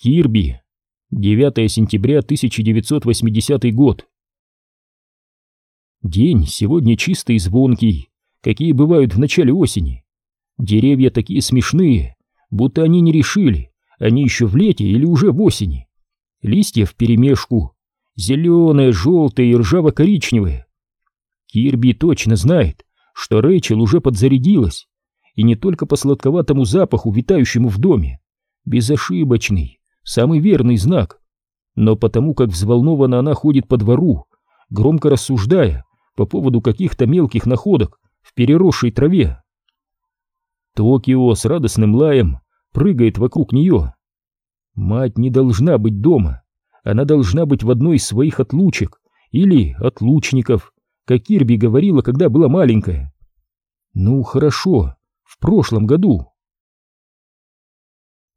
Кирби. 9 сентября 1980 год. День сегодня чистый и звонкий, какие бывают в начале осени. Деревья такие смешные, будто они не решили, они еще в лете или уже в осени. Листья вперемешку, зеленые, желтые и ржаво-коричневые. Кирби точно знает, что Рэйчел уже подзарядилась, и не только по сладковатому запаху, витающему в доме, безошибочный, самый верный знак. Но потому как взволнованно она ходит по двору, громко рассуждая по поводу каких-то мелких находок в переросшей траве. Токио с радостным лаем прыгает вокруг нее. Мать не должна быть дома, она должна быть в одной из своих отлучек или отлучников, как Кирби говорила, когда была маленькая. Ну, хорошо, в прошлом году.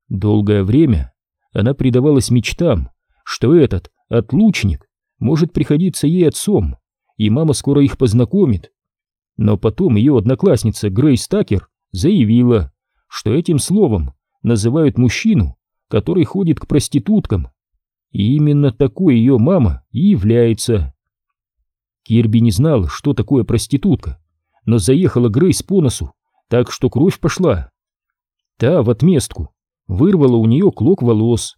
Долгое время она предавалась мечтам, что этот отлучник может приходиться ей отцом, и мама скоро их познакомит. Но потом ее одноклассница Грейс Такер заявила, что этим словом называют мужчину, который ходит к проституткам. И именно такой ее мама и является. Кирби не знал, что такое проститутка, но заехала Грейс по носу, так что кровь пошла. Та в отместку вырвала у нее клок волос.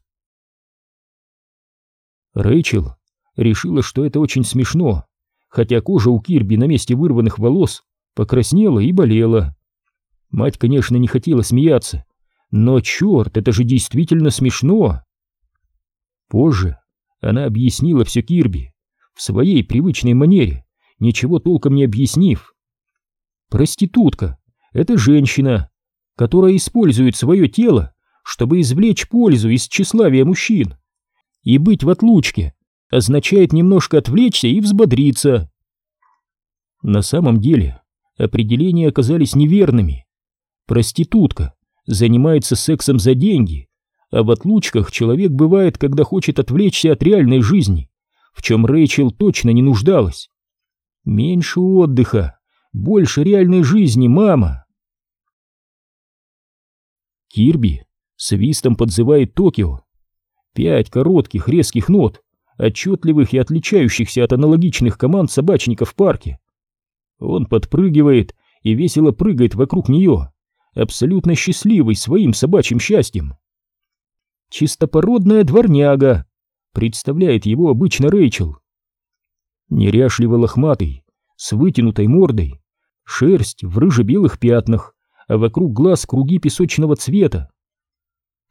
Рэйчел решила, что это очень смешно, хотя кожа у Кирби на месте вырванных волос покраснела и болела. Мать, конечно, не хотела смеяться, но черт, это же действительно смешно. Позже она объяснила все Кирби в своей привычной манере, ничего толком не объяснив. Проститутка — это женщина, которая использует свое тело чтобы извлечь пользу из тщеславия мужчин. И быть в отлучке означает немножко отвлечься и взбодриться. На самом деле определения оказались неверными. Проститутка занимается сексом за деньги, а в отлучках человек бывает, когда хочет отвлечься от реальной жизни, в чем Рэйчел точно не нуждалась. Меньше отдыха, больше реальной жизни, мама. Кирби свистом подзывает Токио. Пять коротких резких нот, отчетливых и отличающихся от аналогичных команд собачника в парке. Он подпрыгивает и весело прыгает вокруг нее, абсолютно счастливый своим собачьим счастьем. «Чистопородная дворняга», — представляет его обычно Рэйчел. Неряшливо лохматый, с вытянутой мордой, шерсть в рыже-белых пятнах, а вокруг глаз круги песочного цвета.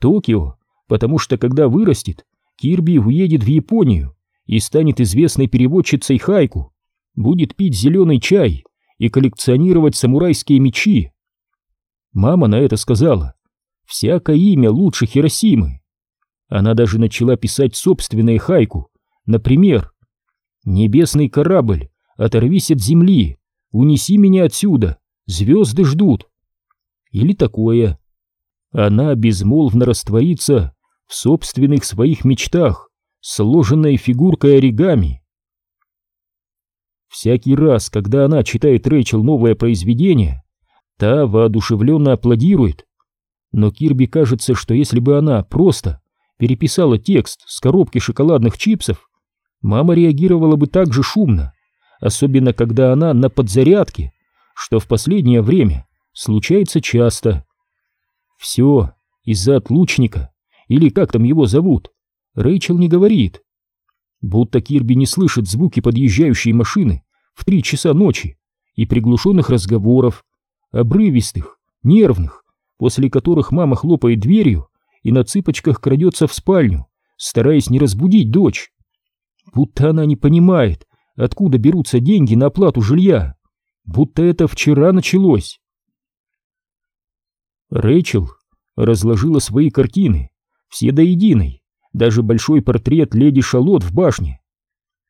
Токио, потому что когда вырастет, Кирби уедет в Японию и станет известной переводчицей хайку, будет пить зеленый чай и коллекционировать самурайские мечи. Мама на это сказала, всякое имя лучше Хиросимы. Она даже начала писать собственные хайку, например, «Небесный корабль, оторвись от земли, унеси меня отсюда, звезды ждут». Или такое она безмолвно растворится в собственных своих мечтах, сложенной фигуркой оригами. Всякий раз, когда она читает Рэйчел новое произведение, та воодушевленно аплодирует. Но Кирби кажется, что если бы она просто переписала текст с коробки шоколадных чипсов, мама реагировала бы так же шумно, особенно когда она на подзарядке, что в последнее время случается часто. Все из-за отлучника, или как там его зовут. Рэйчел не говорит. Будто Кирби не слышит звуки подъезжающей машины в три часа ночи и приглушенных разговоров, обрывистых, нервных, после которых мама хлопает дверью и на цыпочках крадется в спальню, стараясь не разбудить дочь. Будто она не понимает, откуда берутся деньги на оплату жилья, будто это вчера началось. Рэйчел разложила свои картины, все до единой, даже большой портрет леди Шалот в башне.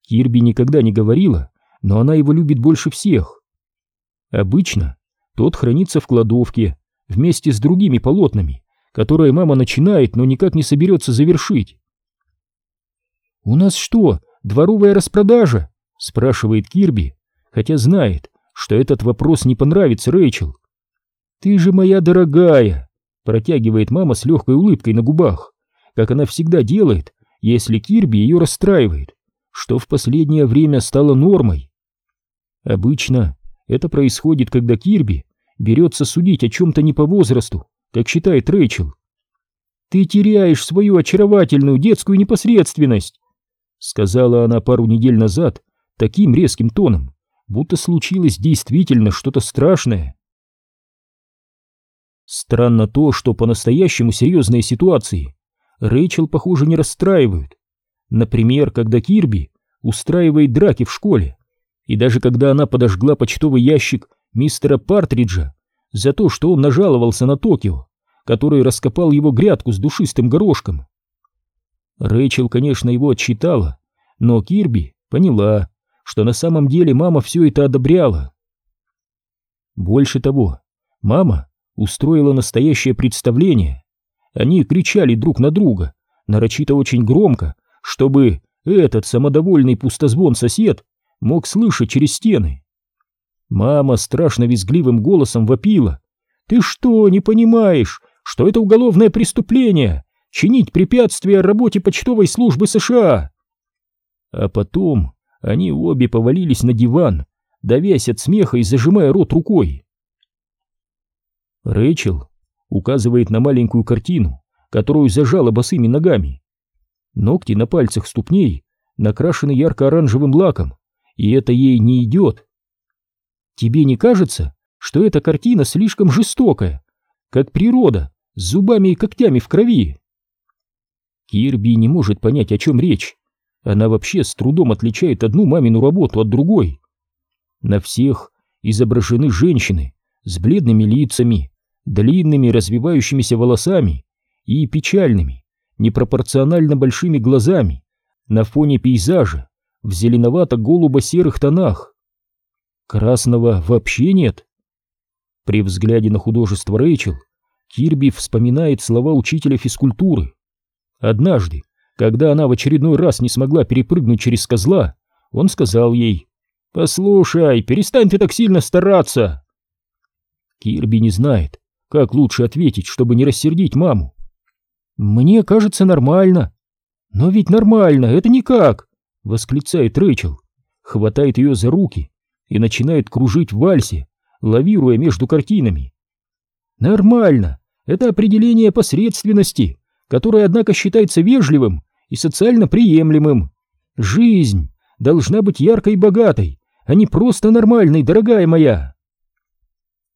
Кирби никогда не говорила, но она его любит больше всех. Обычно тот хранится в кладовке вместе с другими полотнами, которые мама начинает, но никак не соберется завершить. «У нас что, дворовая распродажа?» — спрашивает Кирби, хотя знает, что этот вопрос не понравится Рэйчел. «Ты же моя дорогая!» Протягивает мама с легкой улыбкой на губах. как она всегда делает, если Кирби ее расстраивает, что в последнее время стало нормой. Обычно это происходит, когда Кирби берется судить о чем-то не по возрасту, как считает Рэйчел. «Ты теряешь свою очаровательную детскую непосредственность», сказала она пару недель назад таким резким тоном, будто случилось действительно что-то страшное. Странно то, что по-настоящему серьезные ситуации Рэйчел, похоже, не расстраивают. Например, когда Кирби устраивает драки в школе, и даже когда она подожгла почтовый ящик мистера Партриджа за то, что он нажаловался на Токио, который раскопал его грядку с душистым горошком. Рэйчел, конечно, его отчитала, но Кирби поняла, что на самом деле мама все это одобряла. Больше того, мама устроила настоящее представление. Они кричали друг на друга, нарочито очень громко, чтобы этот самодовольный пустозвон-сосед мог слышать через стены. Мама страшно визгливым голосом вопила. «Ты что, не понимаешь, что это уголовное преступление? Чинить препятствия работе почтовой службы США!» А потом они обе повалились на диван, давясь от смеха и зажимая рот рукой. Рэйчел указывает на маленькую картину, которую зажала босыми ногами. Ногти на пальцах ступней накрашены ярко-оранжевым лаком, и это ей не идет. Тебе не кажется, что эта картина слишком жестокая, как природа, с зубами и когтями в крови? Кирби не может понять, о чем речь. Она вообще с трудом отличает одну мамину работу от другой. На всех изображены женщины с бледными лицами, длинными развивающимися волосами и печальными, непропорционально большими глазами на фоне пейзажа в зеленовато-голубо-серых тонах. Красного вообще нет. При взгляде на художество Рэйчел Кирби вспоминает слова учителя физкультуры. Однажды, когда она в очередной раз не смогла перепрыгнуть через козла, он сказал ей «Послушай, перестань ты так сильно стараться!» Кирби не знает, как лучше ответить, чтобы не рассердить маму. «Мне кажется, нормально». «Но ведь нормально, это никак!» — восклицает Рэйчел, хватает ее за руки и начинает кружить в вальсе, лавируя между картинами. «Нормально! Это определение посредственности, которое, однако, считается вежливым и социально приемлемым. Жизнь должна быть яркой и богатой, а не просто нормальной, дорогая моя!»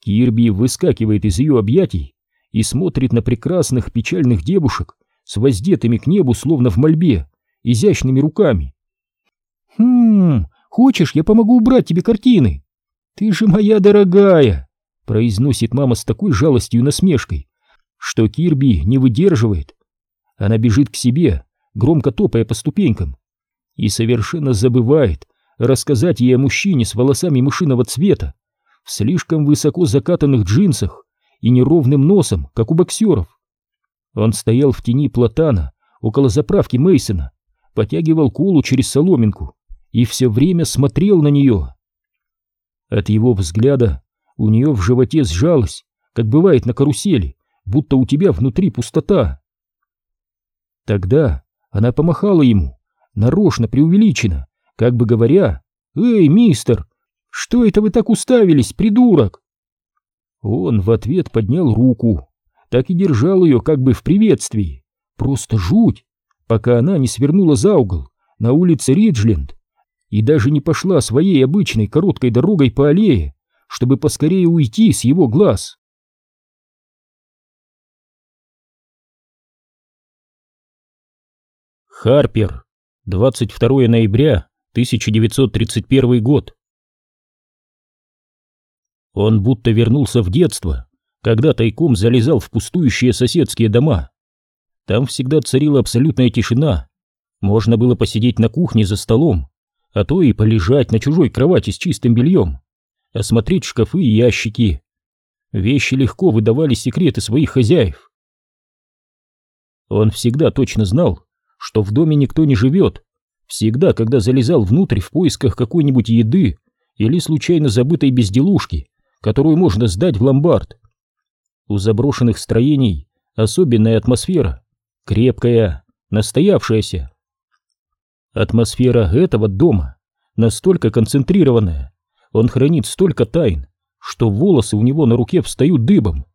Кирби выскакивает из ее объятий и смотрит на прекрасных печальных девушек с воздетыми к небу, словно в мольбе, изящными руками. «Хм, хочешь, я помогу убрать тебе картины?» «Ты же моя дорогая!» — произносит мама с такой жалостью и насмешкой, что Кирби не выдерживает. Она бежит к себе, громко топая по ступенькам, и совершенно забывает рассказать ей о мужчине с волосами мышиного цвета, в слишком высоко закатанных джинсах и неровным носом, как у боксеров. Он стоял в тени платана около заправки Мейсона, потягивал колу через соломинку и все время смотрел на нее. От его взгляда у нее в животе сжалось, как бывает на карусели, будто у тебя внутри пустота. Тогда она помахала ему, нарочно преувеличенно, как бы говоря, «Эй, мистер, что это вы так уставились, придурок?» Он в ответ поднял руку, так и держал ее как бы в приветствии. Просто жуть, пока она не свернула за угол на улице Риджленд и даже не пошла своей обычной короткой дорогой по аллее, чтобы поскорее уйти с его глаз. Харпер, 22 ноября 1931 год. Он будто вернулся в детство, когда тайком залезал в пустующие соседские дома. Там всегда царила абсолютная тишина. Можно было посидеть на кухне за столом, а то и полежать на чужой кровати с чистым бельем, осмотреть шкафы и ящики. Вещи легко выдавали секреты своих хозяев. Он всегда точно знал, что в доме никто не живет. Всегда, когда залезал внутрь в поисках какой-нибудь еды или случайно забытой безделушки, которую можно сдать в ломбард. У заброшенных строений особенная атмосфера. крепкая, настоявшаяся. Атмосфера этого дома настолько концентрированная, он хранит столько тайн, что волосы у него на руке встают дыбом.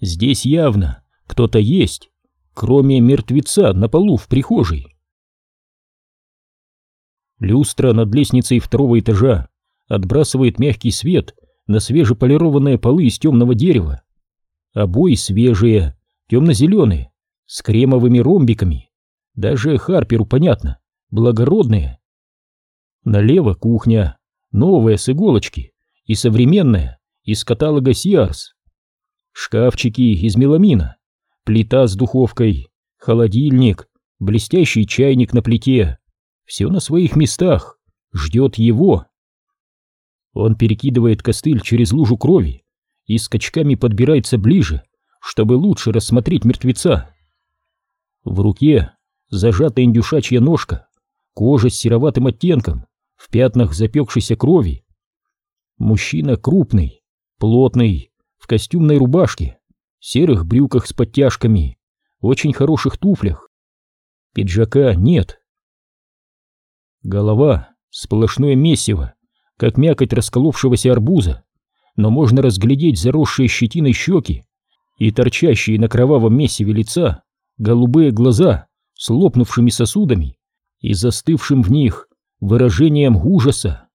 Здесь явно кто-то есть, кроме мертвеца на полу в прихожей. Люстра над лестницей второго этажа отбрасывает мягкий свет на свежеполированные полы из темного дерева. Обои свежие, темно-зеленые, с кремовыми ромбиками. Даже Харперу понятно, благородные. Налево кухня, новая с иголочки и современная, из каталога Сиарс. Шкафчики из меламина, плита с духовкой, холодильник, блестящий чайник на плите. Все на своих местах, ждет его. Он перекидывает костыль через лужу крови и скачками подбирается ближе, чтобы лучше рассмотреть мертвеца. В руке зажата индюшачья ножка, кожа с сероватым оттенком, в пятнах запекшейся крови. Мужчина крупный, плотный, в костюмной рубашке, серых брюках с подтяжками, очень хороших туфлях. Пиджака нет. Голова — сплошное месиво, как мякоть расколовшегося арбуза, но можно разглядеть заросшие щетиной щеки и торчащие на кровавом месиве лица голубые глаза с лопнувшими сосудами и застывшим в них выражением ужаса.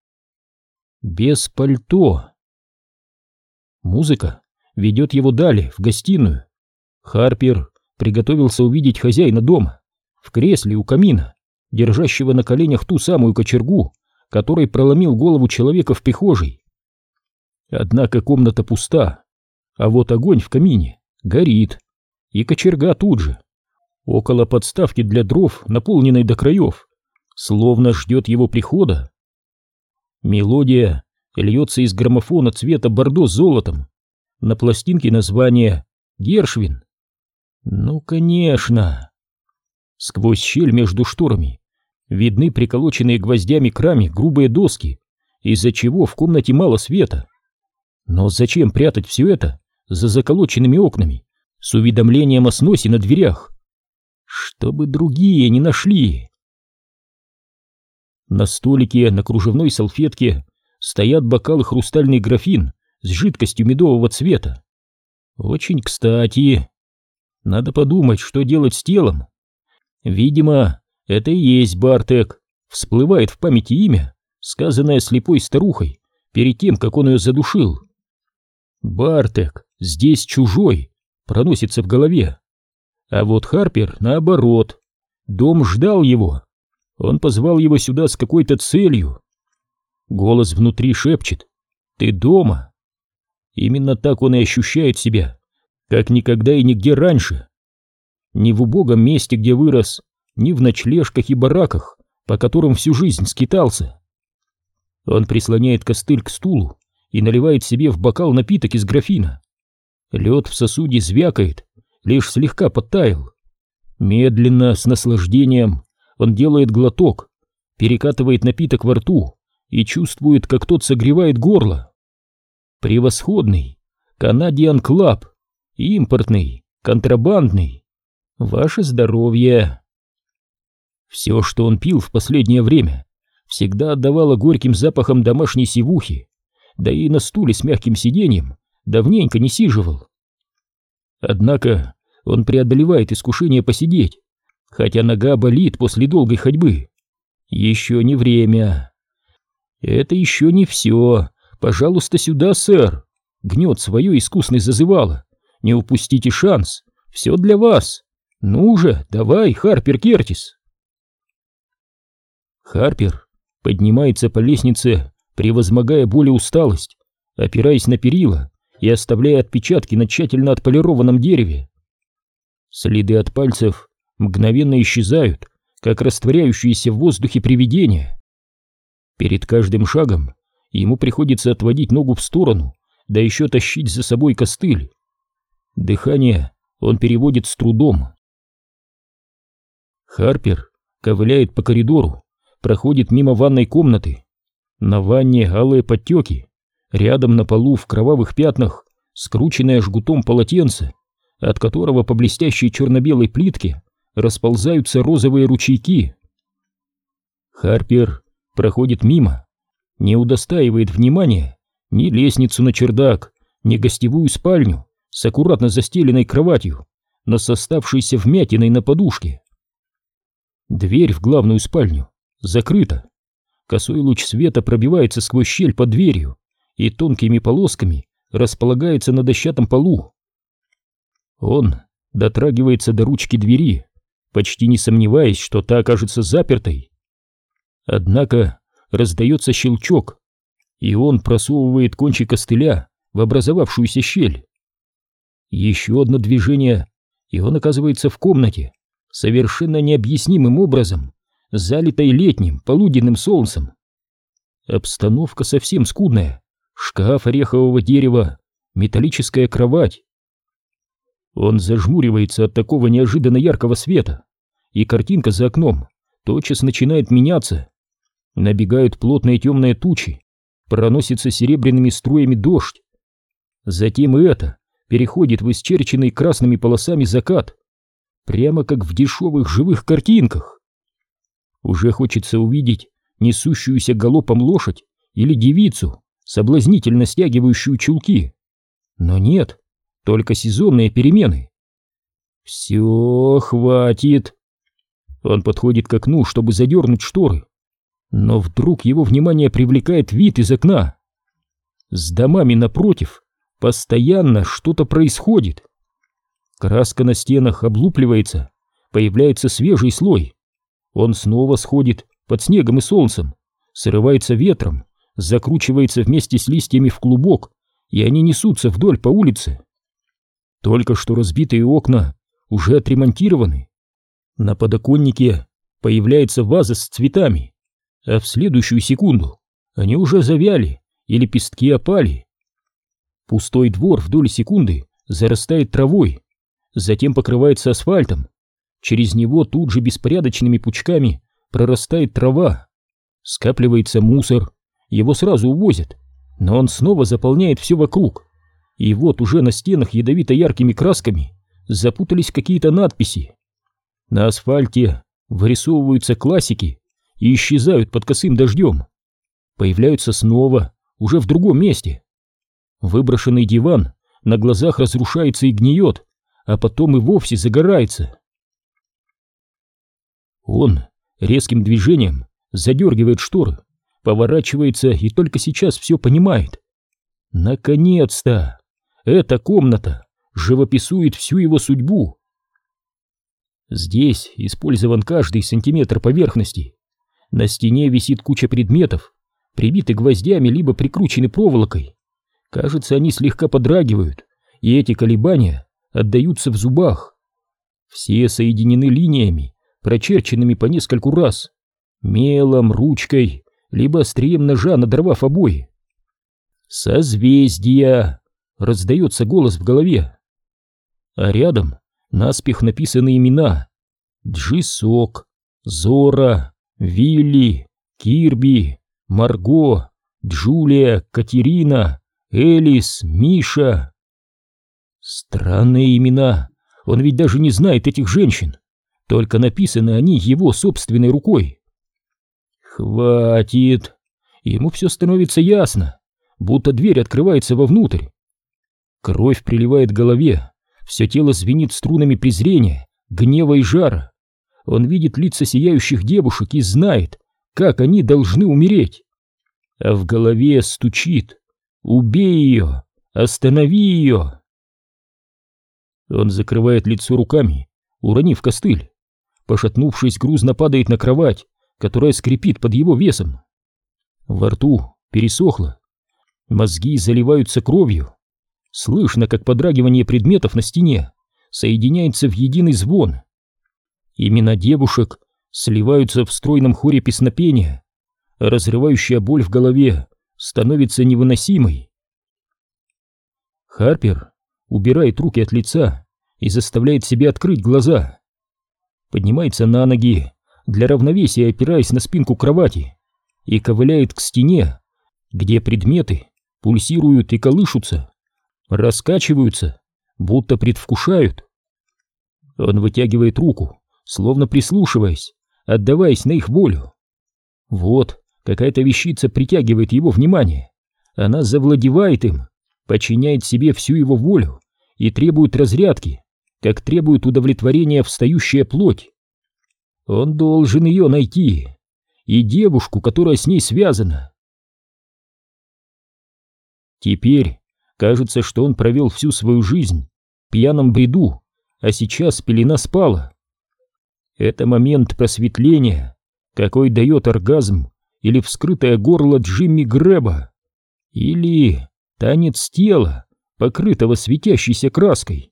Без пальто. Музыка ведет его далее, в гостиную. Харпер приготовился увидеть хозяина дома, в кресле у камина, держащего на коленях ту самую кочергу, которой проломил голову человека в прихожей. Однако комната пуста, а вот огонь в камине горит, и кочерга тут же, около подставки для дров, наполненной до краев, словно ждет его прихода. Мелодия льется из граммофона цвета бордо с золотом, на пластинке название «Гершвин». Ну, конечно. Сквозь щель между шторами видны приколоченные гвоздями к раме грубые доски, из-за чего в комнате мало света. Но зачем прятать все это за заколоченными окнами с уведомлением о сносе на дверях? Чтобы другие не нашли. На столике на кружевной салфетке стоят бокал и хрустальный графин с жидкостью медового цвета. Очень кстати. Надо подумать, что делать с телом. Видимо, это и есть Бартек. Всплывает в памяти имя, сказанное слепой старухой перед тем, как он ее задушил. Бартек, здесь чужой, проносится в голове. А вот Харпер наоборот. Дом ждал его. Он позвал его сюда с какой-то целью. Голос внутри шепчет «Ты дома?» Именно так он и ощущает себя, как никогда и нигде раньше. Ни в убогом месте, где вырос, ни в ночлежках и бараках, по которым всю жизнь скитался. Он прислоняет костыль к стулу и наливает себе в бокал напиток из графина. Лед в сосуде звякает, лишь слегка подтаял. Медленно, с наслаждением, он делает глоток, перекатывает напиток во рту и чувствует, как тот согревает горло. Превосходный. Canadian Club. Импортный. Контрабандный. Ваше здоровье. Все, что он пил в последнее время, всегда отдавало горьким запахом домашней сивухи, да и на стуле с мягким сиденьем давненько не сиживал. Однако он преодолевает искушение посидеть, хотя нога болит после долгой ходьбы. Еще не время. Это еще не все. «Пожалуйста, сюда, сэр!» Гнет свое искусный зазывало. «Не упустите шанс! Все для вас! Ну же, давай, Харпер Кертис!» Харпер поднимается по лестнице, превозмогая боль и усталость, опираясь на перила и оставляя отпечатки на тщательно отполированном дереве. Следы от пальцев мгновенно исчезают, как растворяющиеся в воздухе привидения. Перед каждым шагом ему приходится отводить ногу в сторону, да еще тащить за собой костыль. Дыхание он переводит с трудом. Харпер ковыляет по коридору, проходит мимо ванной комнаты. На ванне алые подтеки, рядом на полу в кровавых пятнах скрученное жгутом полотенце, от которого по блестящей черно-белой плитке расползаются розовые ручейки. Харпер проходит мимо, не удостаивает внимания ни лестницу на чердак, ни гостевую спальню с аккуратно застеленной кроватью, но с оставшейся вмятиной на подушке. Дверь в главную спальню закрыта. Косой луч света пробивается сквозь щель под дверью и тонкими полосками располагается на дощатом полу. Он дотрагивается до ручки двери, почти не сомневаясь, что та окажется запертой. Однако раздается щелчок, и он просовывает кончик костыля в образовавшуюся щель. Еще одно движение, и он оказывается в комнате, совершенно необъяснимым образом, залитой летним полуденным солнцем. Обстановка совсем скудная. Шкаф орехового дерева, металлическая кровать. Он зажмуривается от такого неожиданно яркого света, и картинка за окном тотчас начинает меняться. Набегают плотные темные тучи, проносится серебряными струями дождь. Затем и это переходит в исчерченный красными полосами закат, прямо как в дешевых живых картинках. Уже хочется увидеть несущуюся галопом лошадь или девицу, соблазнительно стягивающую чулки. Но нет, только сезонные перемены. Все, хватит. Он подходит к окну, чтобы задернуть шторы. Но вдруг его внимание привлекает вид из окна. С домами напротив постоянно что-то происходит. Краска на стенах облупливается, появляется свежий слой. Он снова сходит под снегом и солнцем, срывается ветром, закручивается вместе с листьями в клубок, и они несутся вдоль по улице. Только что разбитые окна уже отремонтированы. На подоконнике появляется ваза с цветами, а в следующую секунду они уже завяли и лепестки опали. Пустой двор в доли секунды зарастает травой, затем покрывается асфальтом. Через него тут же беспорядочными пучками прорастает трава. Скапливается мусор, его сразу увозят, но он снова заполняет все вокруг. И вот уже на стенах ядовито-яркими красками запутались какие-то надписи. На асфальте вырисовываются классики и исчезают под косым дождем. Появляются снова, уже в другом месте. Выброшенный диван на глазах разрушается и гниет, а потом и вовсе загорается. Он резким движением задергивает шторы, поворачивается и только сейчас все понимает. Наконец-то! Эта комната живописует всю его судьбу. Здесь использован каждый сантиметр поверхности. На стене висит куча предметов, прибиты гвоздями либо прикручены проволокой. Кажется, они слегка подрагивают, и эти колебания отдаются в зубах. Все соединены линиями, прочерченными по нескольку раз, мелом, ручкой, либо острием ножа, надорвав обои. «Созвездия!» — раздается голос в голове. А рядом наспех написаны имена. Джисок, Зора, Вилли, Кирби, Марго, Джулия, Катерина, Элис, Миша. Странные имена. Он ведь даже не знает этих женщин. Только написаны они его собственной рукой. Хватит. Ему все становится ясно, будто дверь открывается вовнутрь. Кровь приливает к голове, все тело звенит струнами презрения, гнева и жара. Он видит лица сияющих девушек и знает, как они должны умереть. А в голове стучит «Убей ее! Останови ее!» Он закрывает лицо руками, уронив костыль. Пошатнувшись, грузно падает на кровать, которая скрипит под его весом. Во рту пересохло. Мозги заливаются кровью. Слышно, как подрагивание предметов на стене соединяется в единый звон. Имена девушек сливаются в стройном хоре песнопения. Разрывающая боль в голове становится невыносимой. Харпер убирает руки от лица и заставляет себя открыть глаза. Поднимается на ноги, для равновесия опираясь на спинку кровати, и ковыляет к стене, где предметы пульсируют и колышутся, раскачиваются, будто предвкушают. Он вытягивает руку, словно прислушиваясь, отдаваясь на их волю. Вот, какая-то вещица притягивает его внимание. Она завладевает им, подчиняет себе всю его волю и требует разрядки, как требует удовлетворения встающая плоть. Он должен ее найти, и девушку, которая с ней связана. Теперь кажется, что он провел всю свою жизнь в пьяном бреду, а сейчас пелена спала. Это момент просветления, какой дает оргазм или вскрытое горло Джимми Грэба, или танец тела, покрытого светящейся краской.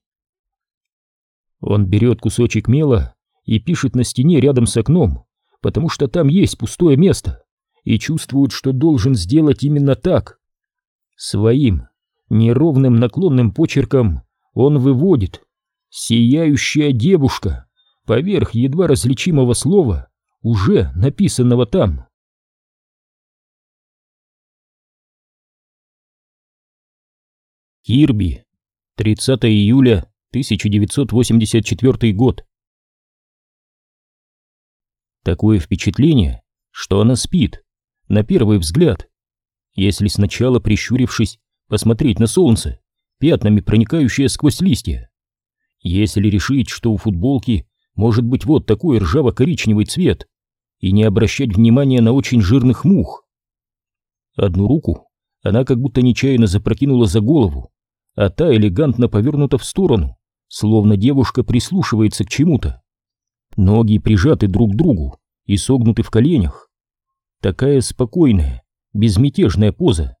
Он берет кусочек мела и пишет на стене рядом с окном, потому что там есть пустое место, и чувствует, что должен сделать именно так. Своим неровным наклонным почерком он выводит «Сияющая девушка» поверх едва различимого слова, уже написанного там. Кирби, 30 июля 1984 год. Такое впечатление, что она спит, на первый взгляд. Если сначала, прищурившись, посмотреть на солнце, пятнами проникающее сквозь листья. Если решить, что у футболки может быть вот такой ржаво-коричневый цвет, и не обращать внимания на очень жирных мух. Одну руку она как будто нечаянно запрокинула за голову, а та элегантно повернута в сторону, словно девушка прислушивается к чему-то. Ноги прижаты друг к другу и согнуты в коленях. Такая спокойная, безмятежная поза.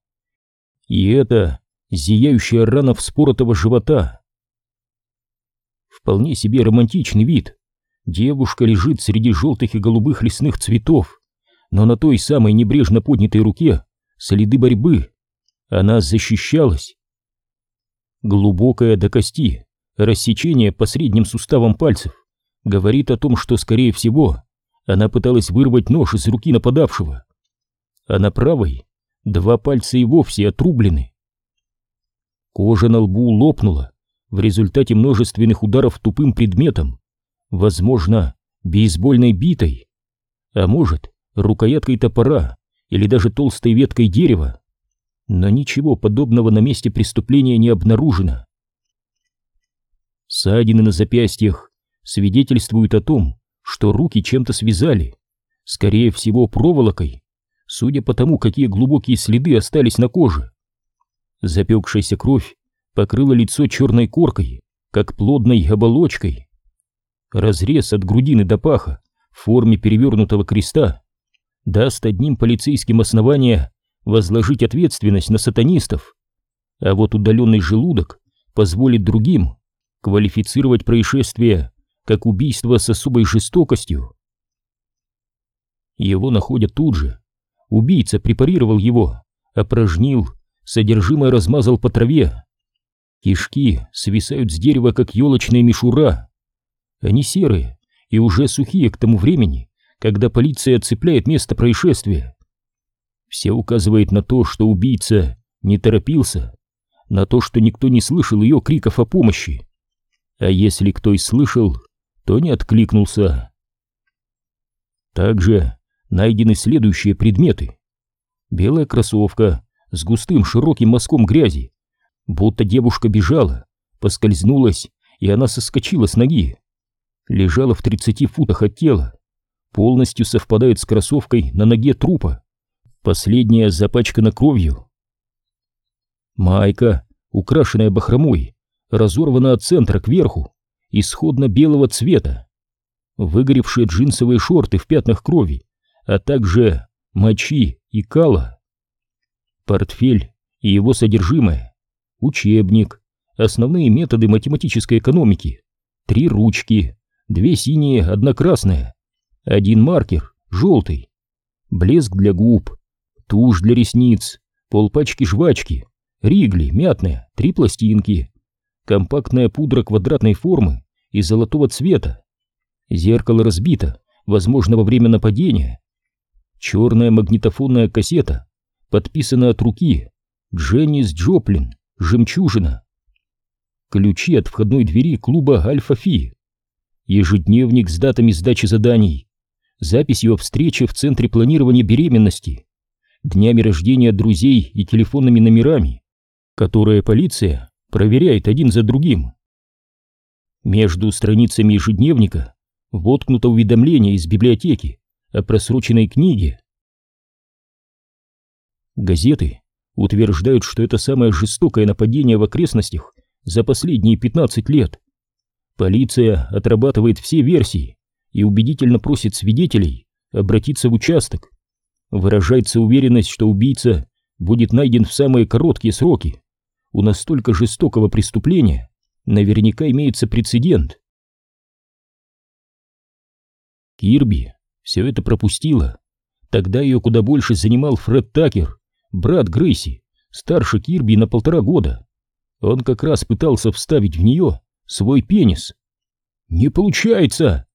И это зияющая рана вспоротого живота. Вполне себе романтичный вид. Девушка лежит среди желтых и голубых лесных цветов, но на той самой небрежно поднятой руке следы борьбы. Она защищалась. Глубокое до кости рассечение по средним суставам пальцев говорит о том, что, скорее всего, она пыталась вырвать нож из руки нападавшего. А на правой два пальца и вовсе отрублены. Кожа на лбу лопнула в результате множественных ударов тупым предметом, возможно, бейсбольной битой, а может, рукояткой топора или даже толстой веткой дерева. Но ничего подобного на месте преступления не обнаружено. Ссадины на запястьях свидетельствуют о том, что руки чем-то связали, скорее всего проволокой, судя по тому, какие глубокие следы остались на коже. Запекшаяся кровь покрыла лицо черной коркой, как плодной оболочкой. Разрез от грудины до паха в форме перевернутого креста даст одним полицейским основания возложить ответственность на сатанистов, а вот удаленный желудок позволит другим квалифицировать происшествие как убийство с особой жестокостью. Его находят тут же. Убийца препарировал его, опорожнил, содержимое размазал по траве. Кишки свисают с дерева, как елочная мишура. Они серые и уже сухие к тому времени, когда полиция отцепляет место происшествия. Все указывает на то, что убийца не торопился, на то, что никто не слышал ее криков о помощи. А если кто и слышал, то не откликнулся. Также найдены следующие предметы. Белая кроссовка с густым широким мазком грязи, будто девушка бежала, поскользнулась, и она соскочила с ноги. Лежала в 30 футах от тела, полностью совпадает с кроссовкой на ноге трупа. Последняя запачкана кровью. Майка, украшенная бахромой, разорвана от центра кверху, исходно-белого цвета. Выгоревшие джинсовые шорты в пятнах крови, а также мочи и кала. Портфель и его содержимое, учебник, основные методы математической экономики, три ручки, две синие, одна красная, один маркер, желтый, блеск для губ, тушь для ресниц, полпачки жвачки, ригли, мятная, три пластинки, компактная пудра квадратной формы и золотого цвета. Зеркало разбито, возможно, во время нападения. Черная магнитофонная кассета, подписана от руки Дженнис Джоплин, «Жемчужина». ключи от входной двери клуба Альфа-Фи, ежедневник с датами сдачи заданий, записью о встрече в Центре планирования беременности, днями рождения друзей и телефонными номерами, которые полиция проверяет один за другим. Между страницами ежедневника воткнуто уведомление из библиотеки о просроченной книге. Газеты утверждают, что это самое жестокое нападение в окрестностях за последние 15 лет. Полиция отрабатывает все версии и убедительно просит свидетелей обратиться в участок. Выражается уверенность, что убийца будет найден в самые короткие сроки. У настолько жестокого преступления наверняка имеется прецедент. Кирби все это пропустила. Тогда ее куда больше занимал Фред Такер, брат Грейси, старше Кирби на полтора года. Он как раз пытался вставить в нее свой пенис. «Не получается!»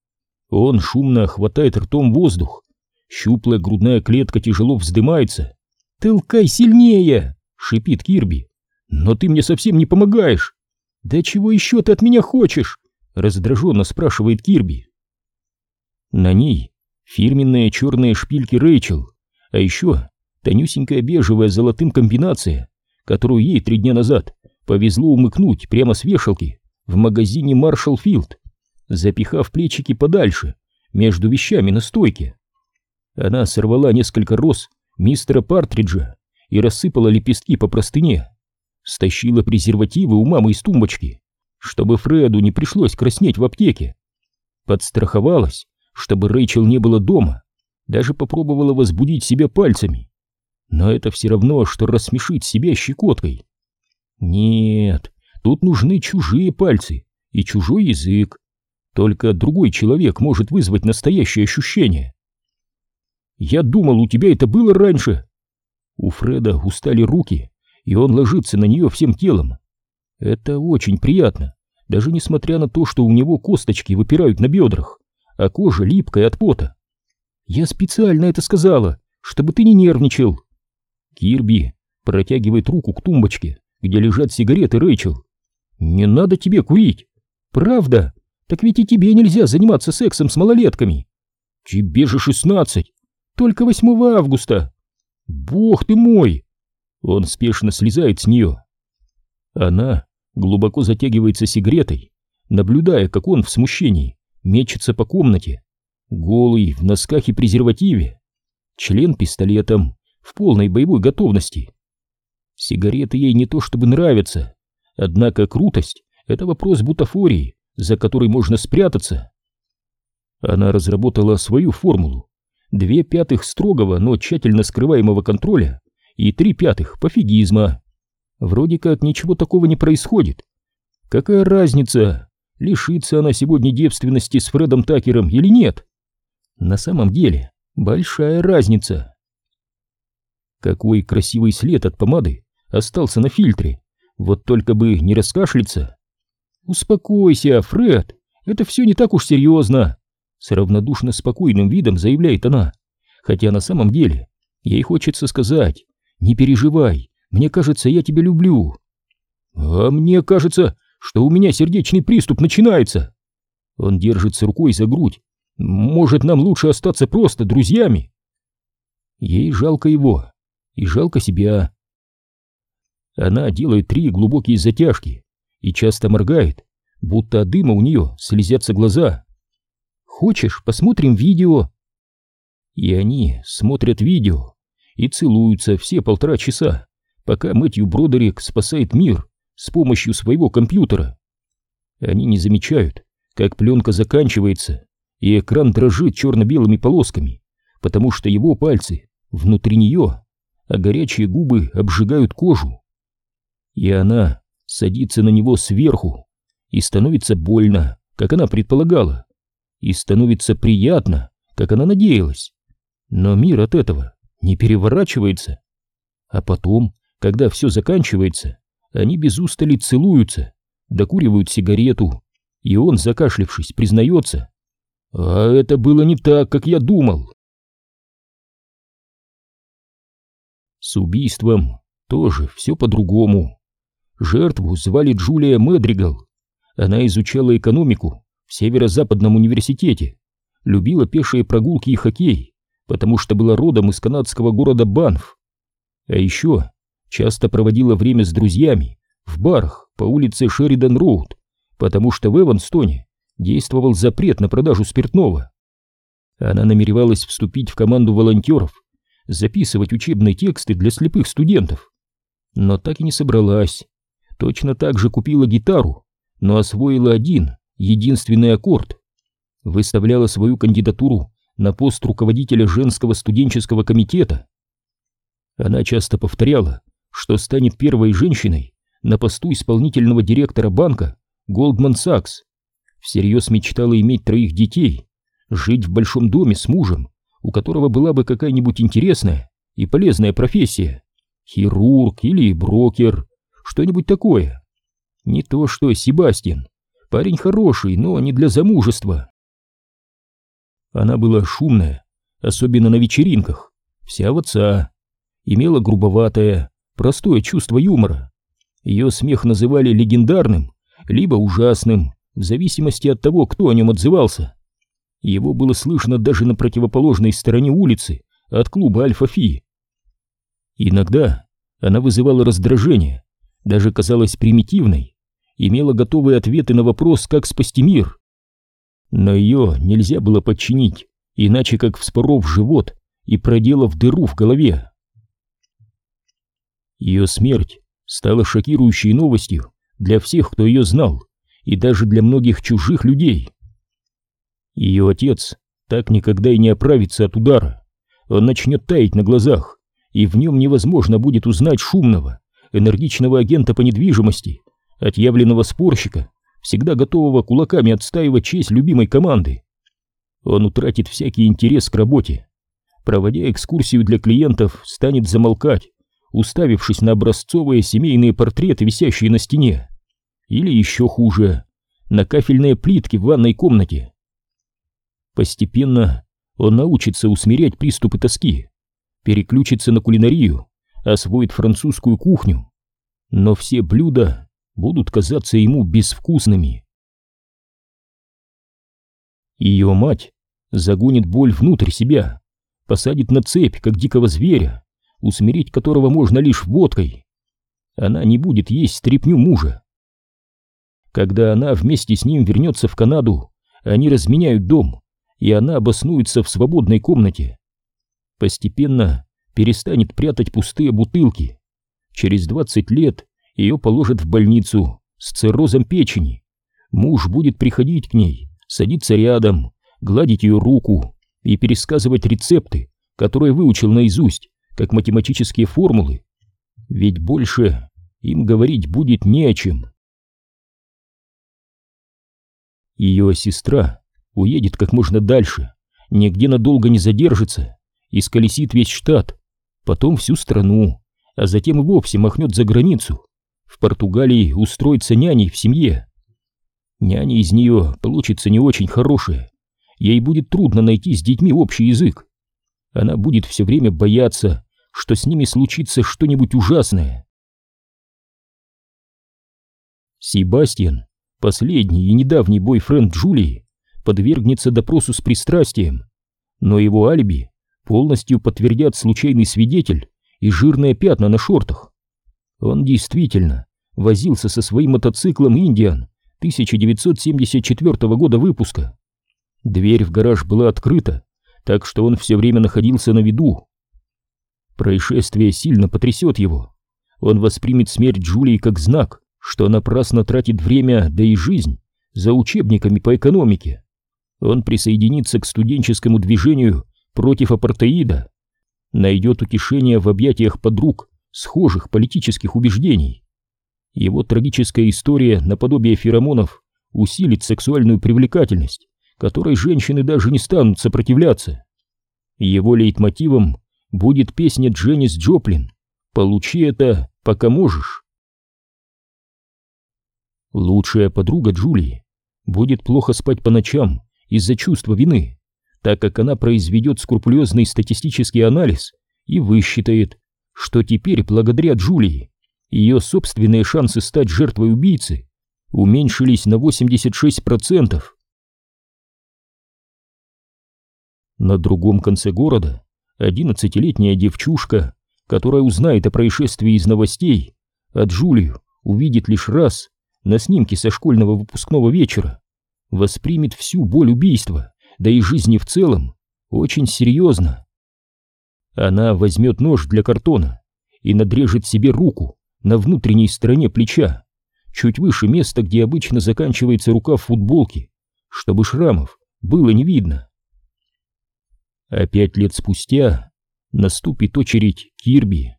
Он шумно хватает ртом воздух. Щуплая грудная клетка тяжело вздымается. «Толкай сильнее!» — шипит Кирби. «Но ты мне совсем не помогаешь!» «Да чего еще ты от меня хочешь?» — раздраженно спрашивает Кирби. На ней фирменные черные шпильки Рэйчел, а еще тонюсенькая бежевая с золотым комбинация, которую ей три дня назад повезло умыкнуть прямо с вешалки в магазине Маршалл Филд, запихав плечики подальше, между вещами на стойке. Она сорвала несколько роз мистера Партриджа и рассыпала лепестки по простыне, стащила презервативы у мамы из тумбочки, чтобы Фреду не пришлось краснеть в аптеке. Подстраховалась, чтобы Рэйчел не было дома, даже попробовала возбудить себя пальцами. Но это все равно, что рассмешить себя щекоткой. Нет, тут нужны чужие пальцы и чужой язык. Только другой человек может вызвать настоящее ощущение. Я думал, у тебя это было раньше. У Фреда устали руки, и он ложится на нее всем телом. Это очень приятно, даже несмотря на то, что у него косточки выпирают на бедрах, а кожа липкая от пота. Я специально это сказала, чтобы ты не нервничал. Кирби протягивает руку к тумбочке, где лежат сигареты Рэйчел. «Не надо тебе курить!» «Правда? Так ведь и тебе нельзя заниматься сексом с малолетками!» «Тебе же шестнадцать! Только 8 августа!» «Бог ты мой!» Он спешно слезает с нее. Она глубоко затягивается сигаретой, наблюдая, как он в смущении мечется по комнате, голый, в носках и презервативе, член пистолетом, в полной боевой готовности. Сигареты ей не то чтобы нравятся, однако крутость — это вопрос бутафории, за который можно спрятаться. Она разработала свою формулу. Две пятых строгого, но тщательно скрываемого контроля и три пятых пофигизма. Вроде как ничего такого не происходит. Какая разница, лишится она сегодня девственности с Фредом Такером или нет? На самом деле, большая разница. Какой красивый след от помады остался на фильтре. Вот только бы не раскашляться. Успокойся, Фред, это все не так уж серьезно. С равнодушно спокойным видом заявляет она. Хотя на самом деле ей хочется сказать, не переживай, мне кажется, я тебя люблю. А мне кажется, что у меня сердечный приступ начинается. Он держится рукой за грудь. Может, нам лучше остаться просто друзьями? Ей жалко его и жалко себя. Она делает три глубокие затяжки и часто моргает, будто от дыма у нее слезятся глаза. «Хочешь, посмотрим видео?» И они смотрят видео и целуются все полтора часа, пока Мэтью Бродерик спасает мир с помощью своего компьютера. Они не замечают, как пленка заканчивается, и экран дрожит черно-белыми полосками, потому что его пальцы внутри нее, а горячие губы обжигают кожу и она садится на него сверху, и становится больно, как она предполагала, и становится приятно, как она надеялась. Но мир от этого не переворачивается. А потом, когда все заканчивается, они без устали целуются, докуривают сигарету, и он, закашлившись, признается. «А это было не так, как я думал». С убийством тоже все по-другому. Жертву звали Джулия Мэдригал. Она изучала экономику в Северо-Западном университете, любила пешие прогулки и хоккей, потому что была родом из канадского города Банф. А еще часто проводила время с друзьями в барах по улице Шеридан-Роуд, потому что в Эванстоне действовал запрет на продажу спиртного. Она намеревалась вступить в команду волонтеров, записывать учебные тексты для слепых студентов. Но так и не собралась. Точно так же купила гитару, но освоила один, единственный аккорд. Выставляла свою кандидатуру на пост руководителя женского студенческого комитета. Она часто повторяла, что станет первой женщиной на посту исполнительного директора банка Goldman Sachs. Всерьез мечтала иметь троих детей, жить в большом доме с мужем, у которого была бы какая-нибудь интересная и полезная профессия. Хирург или брокер, что-нибудь такое. Не то что Себастьян. Парень хороший, но не для замужества. Она была шумная, особенно на вечеринках, вся в отца. Имела грубоватое, простое чувство юмора. Ее смех называли легендарным, либо ужасным, в зависимости от того, кто о нем отзывался. Его было слышно даже на противоположной стороне улицы от клуба Альфа-Фи. Иногда она вызывала раздражение, даже казалась примитивной, имела готовые ответы на вопрос, как спасти мир. Но ее нельзя было подчинить, иначе как вспоров живот и проделав дыру в голове. Ее смерть стала шокирующей новостью для всех, кто ее знал, и даже для многих чужих людей. Ее отец так никогда и не оправится от удара. Он начнет таять на глазах, и в нем невозможно будет узнать шумного, энергичного агента по недвижимости, отъявленного спорщика, всегда готового кулаками отстаивать честь любимой команды. Он утратит всякий интерес к работе. Проводя экскурсию для клиентов, станет замолкать, уставившись на образцовые семейные портреты, висящие на стене. Или еще хуже, на кафельные плитки в ванной комнате. Постепенно он научится усмирять приступы тоски, переключится на кулинарию, освоит французскую кухню. Но все блюда будут казаться ему безвкусными. Ее мать загонит боль внутрь себя, посадит на цепь, как дикого зверя, усмирить которого можно лишь водкой. Она не будет есть стряпню мужа. Когда она вместе с ним вернется в Канаду, они разменяют дом, и она обоснуется в свободной комнате. Постепенно перестанет прятать пустые бутылки. Через 20 лет ее положат в больницу с циррозом печени. Муж будет приходить к ней, садиться рядом, гладить ее руку и пересказывать рецепты, которые выучил наизусть, как математические формулы. Ведь больше им говорить будет не о чем. Ее сестра уедет как можно дальше, нигде надолго не задержится и сколесит весь штат, потом всю страну, а затем и вовсе махнет за границу. В Португалии устроится няней в семье. Няня из нее получится не очень хорошая. Ей будет трудно найти с детьми общий язык. Она будет все время бояться, что с ними случится что-нибудь ужасное. Себастьян, последний и недавний бойфренд Джулии, подвергнется допросу с пристрастием, но его алиби полностью подтвердят случайный свидетель и жирные пятна на шортах. Он действительно возился со своим мотоциклом «Индиан» 1974 года выпуска. Дверь в гараж была открыта, так что он все время находился на виду. Происшествие сильно потрясет его. Он воспримет смерть Джулии как знак, что напрасно тратит время, да и жизнь, за учебниками по экономике. Он присоединится к студенческому движению против апартеида, найдет утешение в объятиях подруг схожих политических убеждений. Его трагическая история наподобие феромонов усилит сексуальную привлекательность, которой женщины даже не станут сопротивляться. Его лейтмотивом будет песня Дженнис Джоплин «Получи это, пока можешь». Лучшая подруга Джулии будет плохо спать по ночам из-за чувства вины, так как она произведет скрупулезный статистический анализ и высчитает, что теперь, благодаря Джулии, ее собственные шансы стать жертвой убийцы уменьшились на 86%. На другом конце города одиннадцатилетняя девчушка, которая узнает о происшествии из новостей, а Джулию увидит лишь раз на снимке со школьного выпускного вечера, воспримет всю боль убийства, да и жизни в целом, очень серьезно. Она возьмет нож для картона и надрежет себе руку на внутренней стороне плеча, чуть выше места, где обычно заканчивается рука в футболке, чтобы шрамов было не видно. А пять лет спустя наступит очередь Кирби.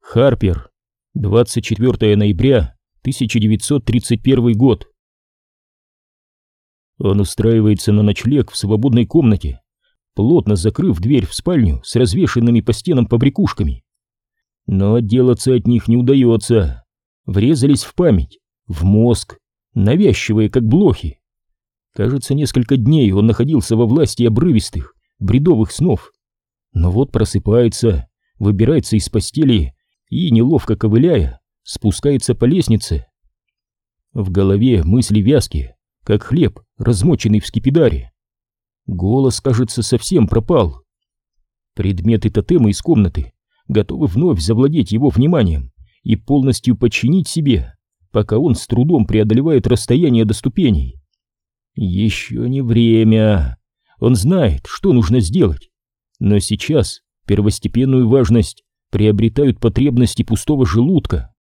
Харпер, 24 ноября 1931 год. Он устраивается на ночлег в свободной комнате, плотно закрыв дверь в спальню с развешенными по стенам побрякушками. Но отделаться от них не удается. Врезались в память, в мозг, навязчивые, как блохи. Кажется, несколько дней он находился во власти обрывистых, бредовых снов. Но вот просыпается, выбирается из постели и, неловко ковыляя, спускается по лестнице. В голове мысли вязкие, как хлеб, размоченный в скипидаре. Голос, кажется, совсем пропал. Предметы тотема из комнаты готовы вновь завладеть его вниманием и полностью подчинить себе, пока он с трудом преодолевает расстояние до ступеней. Еще не время. Он знает, что нужно сделать. Но сейчас первостепенную важность приобретают потребности пустого желудка.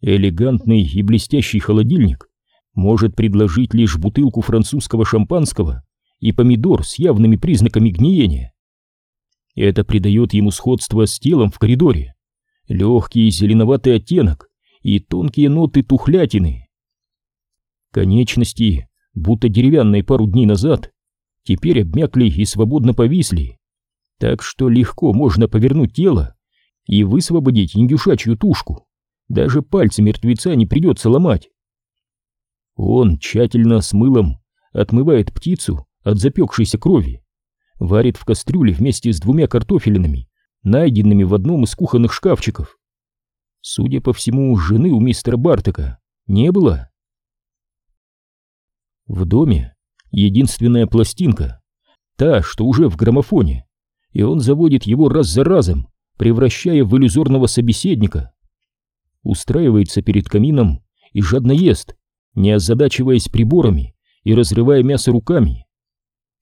Элегантный и блестящий холодильник может предложить лишь бутылку французского шампанского и помидор с явными признаками гниения. Это придает ему сходство с телом в коридоре, легкий зеленоватый оттенок и тонкие ноты тухлятины. Конечности, будто деревянные пару дней назад, теперь обмякли и свободно повисли, так что легко можно повернуть тело и высвободить индюшачью тушку. Даже пальцы мертвеца не придется ломать. Он тщательно с мылом отмывает птицу от запекшейся крови, варит в кастрюле вместе с двумя картофелинами, найденными в одном из кухонных шкафчиков. Судя по всему, жены у мистера Бартека не было. В доме единственная пластинка, та, что уже в граммофоне, и он заводит его раз за разом, превращая в иллюзорного собеседника. Устраивается перед камином и жадно ест, не озадачиваясь приборами и разрывая мясо руками.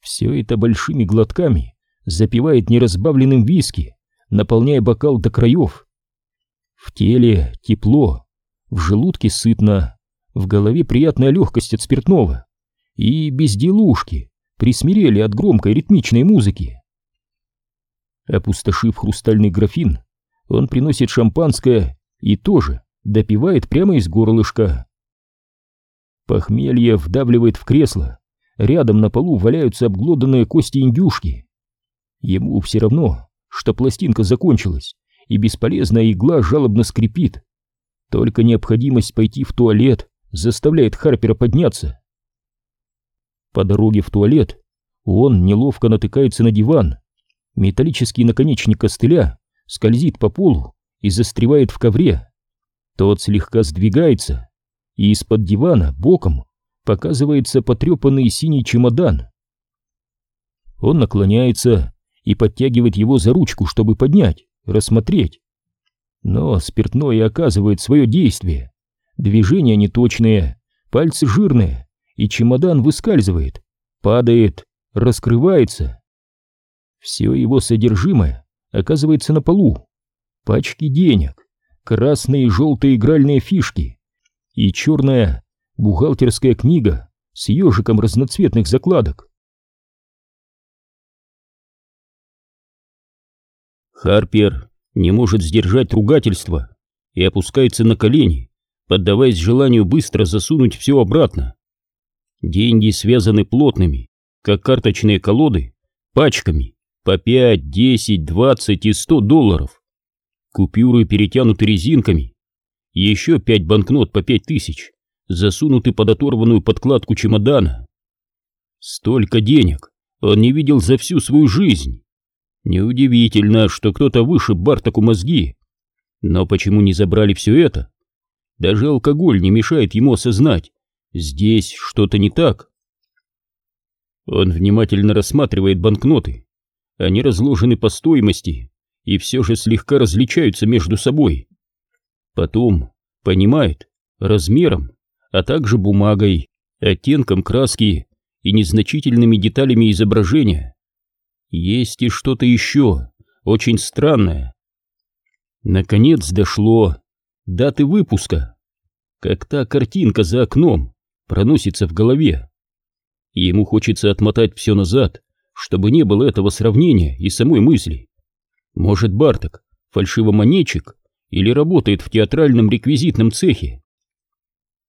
Все это большими глотками запивает неразбавленным виски, наполняя бокал до краев. В теле тепло, в желудке сытно, в голове приятная легкость от спиртного и безделушки присмирели от громкой ритмичной музыки. Опустошив хрустальный графин, он приносит шампанское и тоже допивает прямо из горлышка. Похмелье вдавливает в кресло, рядом на полу валяются обглоданные кости индюшки. Ему все равно, что пластинка закончилась, и бесполезная игла жалобно скрипит. Только необходимость пойти в туалет заставляет Харпера подняться. По дороге в туалет он неловко натыкается на диван. Металлический наконечник костыля скользит по полу и застревает в ковре. Тот слегка сдвигается, и из-под дивана боком показывается потрепанный синий чемодан. Он наклоняется и подтягивает его за ручку, чтобы поднять, рассмотреть. Но спиртное оказывает свое действие. Движения неточные, пальцы жирные, и чемодан выскальзывает, падает, раскрывается. Все его содержимое оказывается на полу. Пачки денег, красные и желтые игральные фишки и черная бухгалтерская книга с ежиком разноцветных закладок. Харпер не может сдержать ругательство и опускается на колени, поддаваясь желанию быстро засунуть все обратно. Деньги связаны плотными, как карточные колоды, пачками по 5, 10, 20 и 100 долларов. Купюры перетянуты резинками. Еще пять банкнот по пять тысяч засунуты под оторванную подкладку чемодана. Столько денег он не видел за всю свою жизнь. Неудивительно, что кто-то вышиб Бартаку мозги. Но почему не забрали все это? Даже алкоголь не мешает ему осознать. Здесь что-то не так. Он внимательно рассматривает банкноты. Они разложены по стоимости и все же слегка различаются между собой. Потом понимает размером, а также бумагой, оттенком краски и незначительными деталями изображения. Есть и что-то еще, очень странное. Наконец дошло. Даты выпуска. Как та картинка за окном проносится в голове. Ему хочется отмотать все назад, чтобы не было этого сравнения и самой мысли. Может, Барток фальшивомонетчик или работает в театральном реквизитном цехе.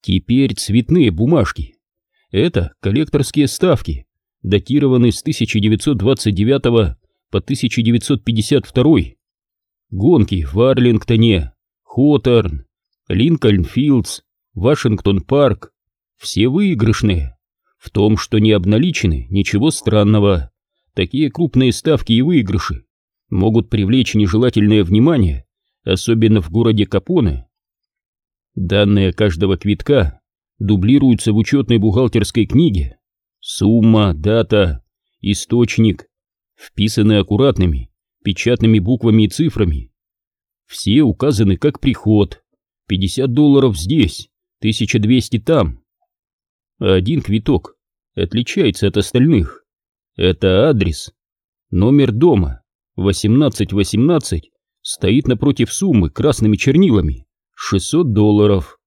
Теперь цветные бумажки. Это коллекторские ставки, датированы с 1929 по 1952. Гонки в Арлингтоне, Хоторн, Линкольн-Филдс, Вашингтон-Парк. Все выигрышные. В том, что не обналичены, ничего странного. Такие крупные ставки и выигрыши могут привлечь нежелательное внимание, особенно в городе Капоне. Данные каждого квитка дублируются в учетной бухгалтерской книге. Сумма, дата, источник вписаны аккуратными, печатными буквами и цифрами. Все указаны как приход. 50 долларов здесь, 1200 там. Один квиток отличается от остальных. Это адрес. Номер дома 1818 стоит напротив суммы красными чернилами 600 долларов.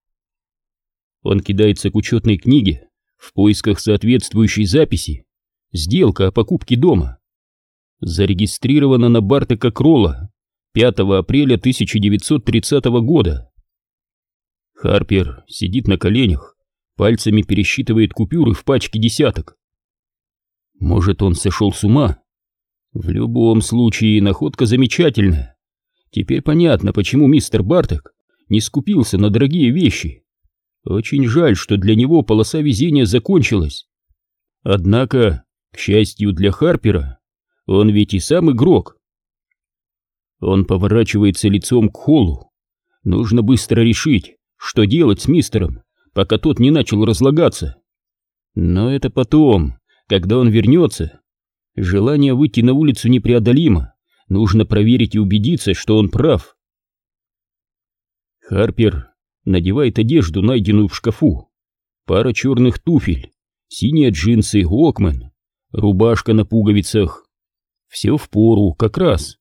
Он кидается к учетной книге в поисках соответствующей записи. Сделка о покупке дома. Зарегистрирована на Бартека Кролла 5 апреля 1930 года. Харпер сидит на коленях, пальцами пересчитывает купюры в пачке десяток. Может, он сошел с ума? В любом случае, находка замечательная. Теперь понятно, почему мистер Бартек не скупился на дорогие вещи. Очень жаль, что для него полоса везения закончилась. Однако, к счастью для Харпера, он ведь и сам игрок. Он поворачивается лицом к холлу. Нужно быстро решить, что делать с мистером, пока тот не начал разлагаться. Но это потом, когда он вернется. Желание выйти на улицу непреодолимо. Нужно проверить и убедиться, что он прав. Харпер надевает одежду, найденную в шкафу. Пара черных туфель, синие джинсы, окмен, рубашка на пуговицах. Все в пору, как раз.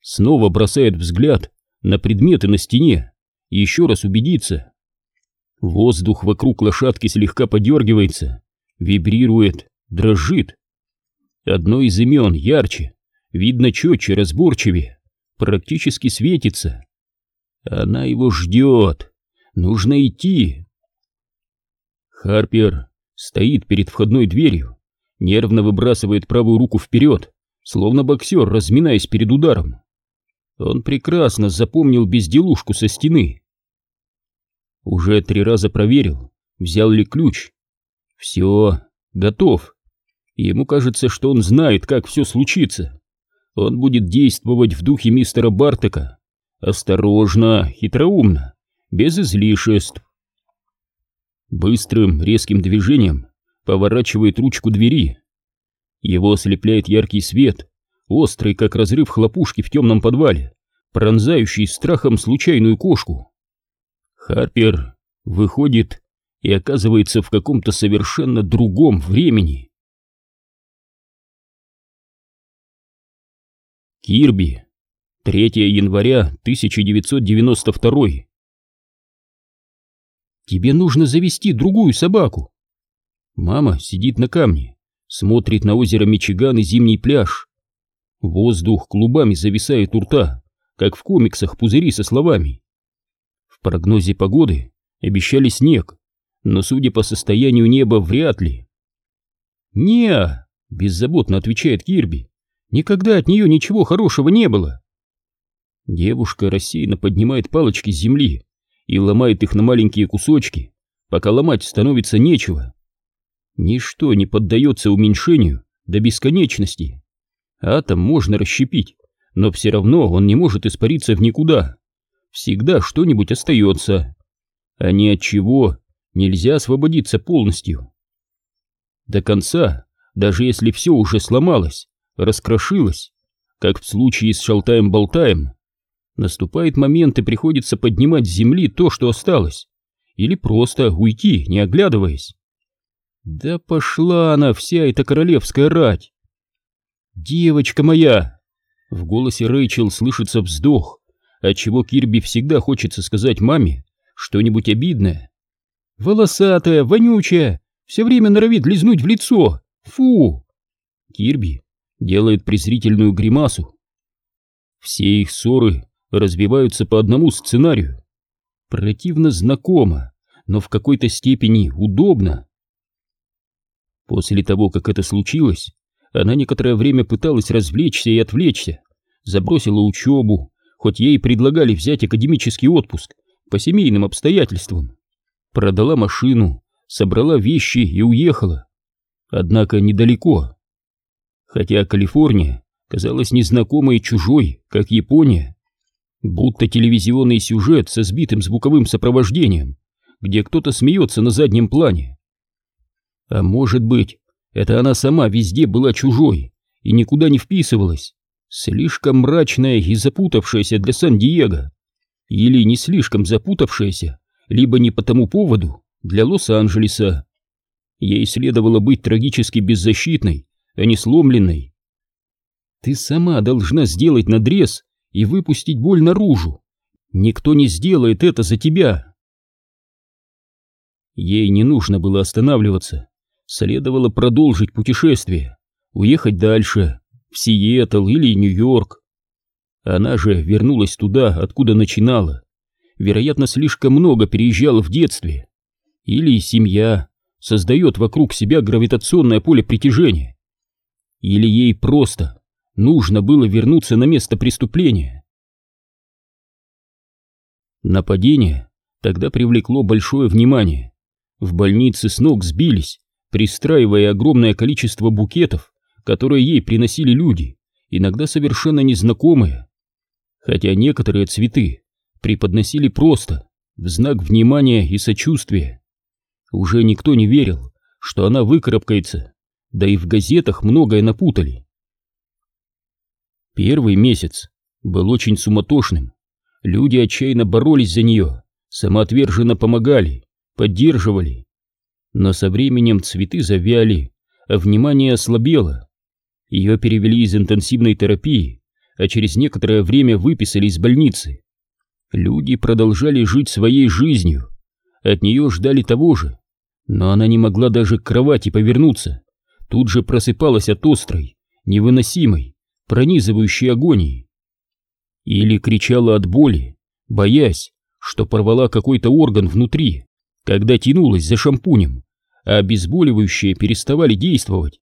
Снова бросает взгляд на предметы на стене и еще раз убедится. Воздух вокруг лошадки слегка подергивается, вибрирует, дрожит. Одно из имен ярче, видно четче, разборчивее, практически светится. Она его ждет. Нужно идти. Харпер стоит перед входной дверью, нервно выбрасывает правую руку вперед, словно боксер, разминаясь перед ударом. Он прекрасно запомнил безделушку со стены. Уже три раза проверил, взял ли ключ. Все, готов. Ему кажется, что он знает, как все случится. Он будет действовать в духе мистера Бартека, Осторожно, хитроумно, без излишеств. Быстрым, резким движением поворачивает ручку двери. Его ослепляет яркий свет, острый, как разрыв хлопушки в темном подвале, пронзающий страхом случайную кошку. Харпер выходит и оказывается в каком-то совершенно другом времени. Кирби 3 января 1992 Тебе нужно завести другую собаку. Мама сидит на камне, смотрит на озеро Мичиган и зимний пляж. Воздух клубами зависает у рта, как в комиксах пузыри со словами. В прогнозе погоды обещали снег, но, судя по состоянию неба, вряд ли. не беззаботно отвечает Кирби. «Никогда от нее ничего хорошего не было». Девушка рассеянно поднимает палочки с земли и ломает их на маленькие кусочки, пока ломать становится нечего. Ничто не поддается уменьшению до бесконечности. Атом можно расщепить, но все равно он не может испариться в никуда. Всегда что-нибудь остается. А ни от чего нельзя освободиться полностью. До конца, даже если все уже сломалось, раскрошилось, как в случае с Шалтаем-Болтаем, наступает момент и приходится поднимать с земли то, что осталось, или просто уйти, не оглядываясь. Да пошла она, вся эта королевская рать! «Девочка моя!» В голосе Рэйчел слышится вздох, отчего Кирби всегда хочется сказать маме что-нибудь обидное. «Волосатая, вонючая, все время норовит лизнуть в лицо! Фу!» Кирби делает презрительную гримасу. Все их ссоры развиваются по одному сценарию. Противно знакомо, но в какой-то степени удобно. После того, как это случилось, она некоторое время пыталась развлечься и отвлечься, забросила учебу, хоть ей предлагали взять академический отпуск по семейным обстоятельствам. Продала машину, собрала вещи и уехала. Однако недалеко. Хотя Калифорния казалась незнакомой и чужой, как Япония. Будто телевизионный сюжет со сбитым звуковым сопровождением, где кто-то смеется на заднем плане. А может быть, это она сама везде была чужой и никуда не вписывалась, слишком мрачная и запутавшаяся для Сан-Диего, или не слишком запутавшаяся, либо не по тому поводу для Лос-Анджелеса. Ей следовало быть трагически беззащитной, а не сломленной. Ты сама должна сделать надрез и выпустить боль наружу. Никто не сделает это за тебя. Ей не нужно было останавливаться. Следовало продолжить путешествие, уехать дальше, в Сиэтл или Нью-Йорк. Она же вернулась туда, откуда начинала. Вероятно, слишком много переезжала в детстве. Или семья создает вокруг себя гравитационное поле притяжения. Или ей просто нужно было вернуться на место преступления. Нападение тогда привлекло большое внимание. В больнице с ног сбились, пристраивая огромное количество букетов, которые ей приносили люди, иногда совершенно незнакомые. Хотя некоторые цветы преподносили просто, в знак внимания и сочувствия. Уже никто не верил, что она выкарабкается, да и в газетах многое напутали. Первый месяц был очень суматошным. Люди отчаянно боролись за нее, самоотверженно помогали, поддерживали. Но со временем цветы завяли, а внимание ослабело. Ее перевели из интенсивной терапии, а через некоторое время выписали из больницы. Люди продолжали жить своей жизнью, от нее ждали того же, но она не могла даже к кровати повернуться, тут же просыпалась от острой, невыносимой, пронизывающей агонии. Или кричала от боли, боясь, что порвала какой-то орган внутри, когда тянулась за шампунем, а обезболивающие переставали действовать.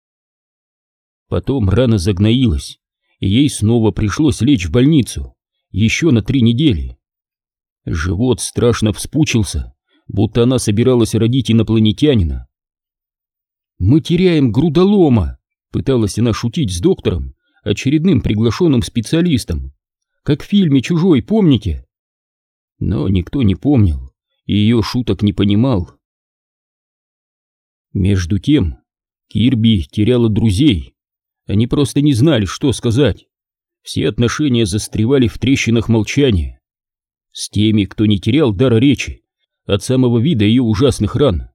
Потом рана загноилась, и ей снова пришлось лечь в больницу, еще на три недели. Живот страшно вспучился, будто она собиралась родить инопланетянина. «Мы теряем грудолома!» — пыталась она шутить с доктором, очередным приглашенным специалистом. «Как в фильме «Чужой», помните?» Но никто не помнил, и ее шуток не понимал. Между тем, Кирби теряла друзей. Они просто не знали, что сказать. Все отношения застревали в трещинах молчания. С теми, кто не терял дара речи, от самого вида ее ужасных ран,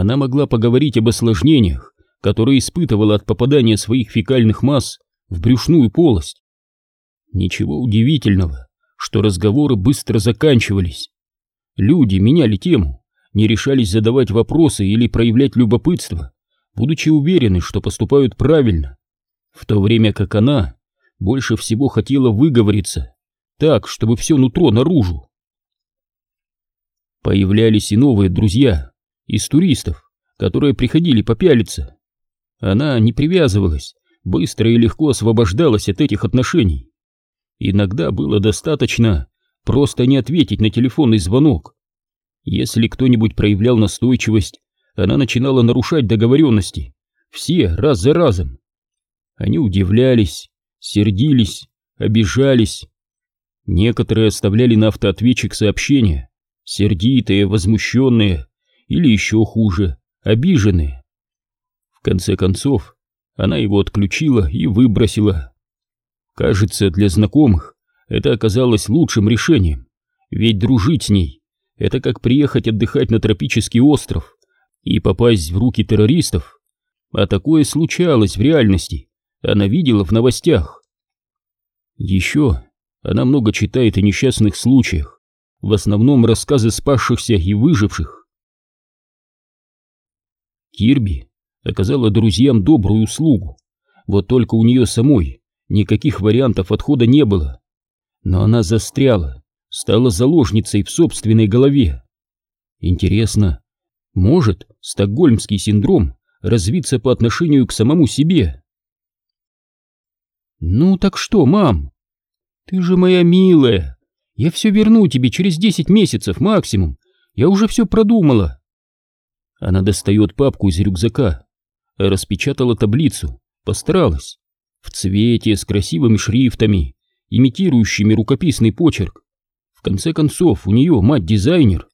она могла поговорить об осложнениях, которые испытывала от попадания своих фекальных масс в брюшную полость. Ничего удивительного, что разговоры быстро заканчивались. Люди меняли тему, не решались задавать вопросы или проявлять любопытство, будучи уверены, что поступают правильно, в то время как она больше всего хотела выговориться, так, чтобы все нутро наружу. Появлялись и новые друзья из туристов, которые приходили попялиться. Она не привязывалась, быстро и легко освобождалась от этих отношений. Иногда было достаточно просто не ответить на телефонный звонок, если кто-нибудь проявлял настойчивость, она начинала нарушать договоренности. Все, раз за разом. Они удивлялись, сердились, обижались. Некоторые оставляли на автоответчик сообщения, сердитые, возмущенные или еще хуже, обиженные. В конце концов, она его отключила и выбросила. Кажется, для знакомых это оказалось лучшим решением, ведь дружить с ней — это как приехать отдыхать на тропический остров и попасть в руки террористов. А такое случалось в реальности, она видела в новостях. Еще она много читает о несчастных случаях, в основном рассказы спасшихся и выживших. Кирби оказала друзьям добрую услугу, вот только у нее самой никаких вариантов отхода не было. Но она застряла, стала заложницей в собственной голове. Интересно, может стокгольмский синдром развиться по отношению к самому себе? «Ну так что, мам? Ты же моя милая. Я все верну тебе через десять месяцев максимум. Я уже все продумала». Она достает папку из рюкзака, распечатала таблицу, постаралась. В цвете, с красивыми шрифтами, имитирующими рукописный почерк. В конце концов, у нее мать-дизайнер.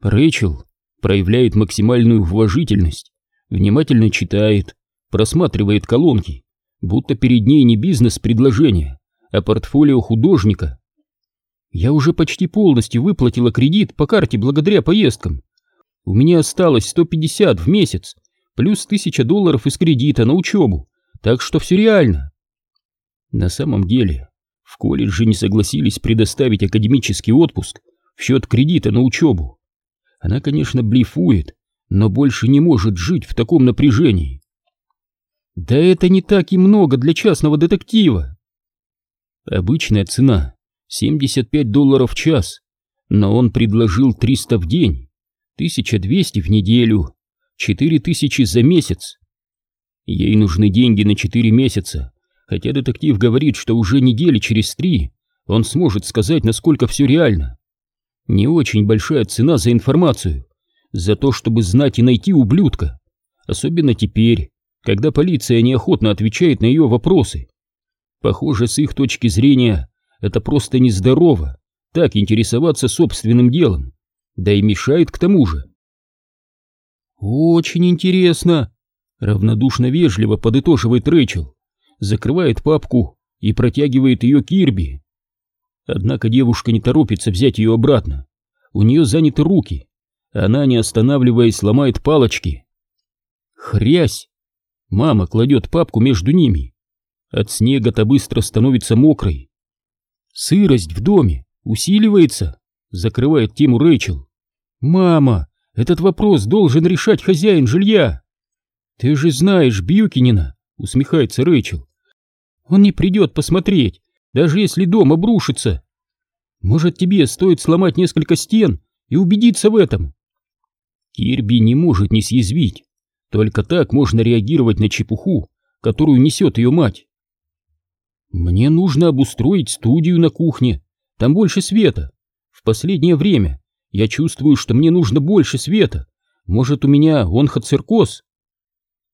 Рэйчел проявляет максимальную уважительность, внимательно читает, просматривает колонки, будто перед ней не бизнес-предложение, а портфолио художника. Я уже почти полностью выплатила кредит по карте благодаря поездкам. У меня осталось 150 в месяц, плюс 1000 долларов из кредита на учебу, так что все реально. На самом деле, в колледже не согласились предоставить академический отпуск в счет кредита на учебу. Она, конечно, блефует, но больше не может жить в таком напряжении. Да это не так и много для частного детектива. Обычная цена 75 долларов в час, но он предложил 300 в день, 1200 в неделю, 4000 за месяц. Ей нужны деньги на 4 месяца, хотя детектив говорит, что уже недели через три он сможет сказать, насколько все реально. Не очень большая цена за информацию, за то, чтобы знать и найти ублюдка, особенно теперь, когда полиция неохотно отвечает на ее вопросы. Похоже, с их точки зрения, это просто нездорово, так интересоваться собственным делом, да и мешает к тому же. «Очень интересно», — равнодушно вежливо подытоживает Рэйчел, закрывает папку и протягивает ее Кирби. Однако девушка не торопится взять ее обратно. У нее заняты руки. Она, не останавливаясь, ломает палочки. Хрясь! Мама кладет папку между ними. От снега-то быстро становится мокрой. Сырость в доме усиливается, закрывает тему Рэйчел. Мама, этот вопрос должен решать хозяин жилья. Ты же знаешь Бьюкинина, усмехается Рэйчел. Он не придет посмотреть, даже если дом обрушится. Может, тебе стоит сломать несколько стен и убедиться в этом? Кирби не может не съязвить. Только так можно реагировать на чепуху, которую несет ее мать. Мне нужно обустроить студию на кухне. Там больше света. В последнее время я чувствую, что мне нужно больше света. Может, у меня онхоциркоз?